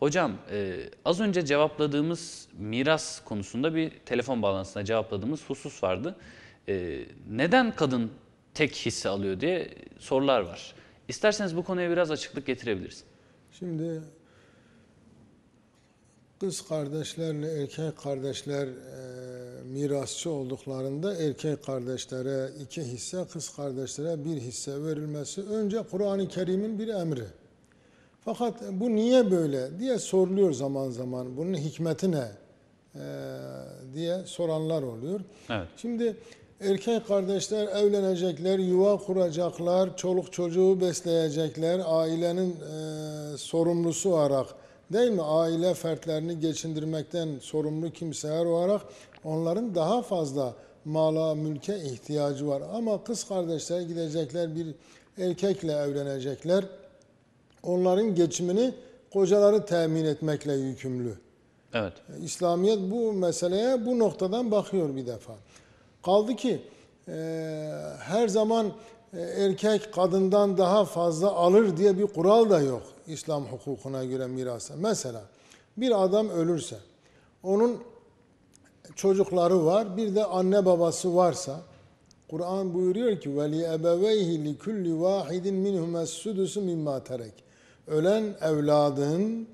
Hocam e, az önce cevapladığımız miras konusunda bir telefon bağlantısına cevapladığımız husus vardı. E, neden kadın tek hisse alıyor diye sorular var. İsterseniz bu konuya biraz açıklık getirebiliriz. Şimdi kız kardeşlerle erkek kardeşler e, mirasçı olduklarında erkek kardeşlere iki hisse, kız kardeşlere bir hisse verilmesi önce Kur'an-ı Kerim'in bir emri. Fakat bu niye böyle diye soruluyor zaman zaman. Bunun hikmeti ne e, diye soranlar oluyor. Evet. Şimdi erkek kardeşler evlenecekler, yuva kuracaklar, çoluk çocuğu besleyecekler, ailenin e, sorumlusu olarak değil mi? Aile fertlerini geçindirmekten sorumlu kimseler olarak onların daha fazla mala, mülke ihtiyacı var. Ama kız kardeşler gidecekler bir erkekle evlenecekler. Onların geçimini kocaları temin etmekle yükümlü. Evet. İslamiyet bu meseleye bu noktadan bakıyor bir defa. Kaldı ki e, her zaman e, erkek kadından daha fazla alır diye bir kural da yok İslam hukukuna göre mirasa. Mesela bir adam ölürse onun çocukları var bir de anne babası varsa Kur'an buyuruyor ki veli ebeveyhi li kulli vahidin minhumes sudusu mimma terek. Ölen evladın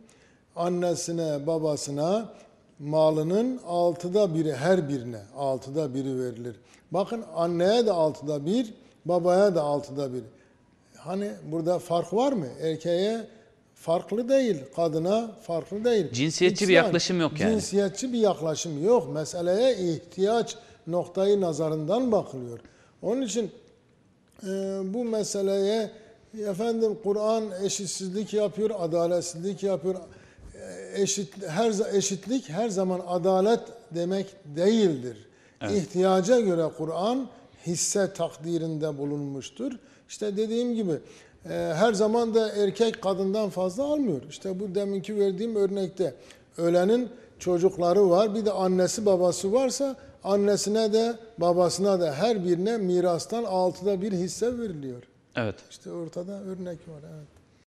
annesine babasına malının altıda biri her birine altıda biri verilir. Bakın anneye de altıda bir, babaya da altıda bir. Hani burada fark var mı? Erkeğe farklı değil, kadına farklı değil. Cinsiyetçi bir İkisi aynı. yaklaşım yok yani. Cinsiyetçi bir yaklaşım yok. Meseleye ihtiyaç noktayı nazarından bakılıyor. Onun için e, bu meseleye efendim Kur'an eşitsizlik yapıyor, adaletsizlik yapıyor. E, Eşit her eşitlik her zaman adalet demek değildir. İhtiyaca göre Kur'an hisse takdirinde bulunmuştur. İşte dediğim gibi e, her zaman da erkek kadından fazla almıyor. İşte bu deminki verdiğim örnekte ölenin çocukları var. Bir de annesi babası varsa annesine de babasına da her birine mirastan altıda bir hisse veriliyor. Evet. İşte ortada örnek var. Evet.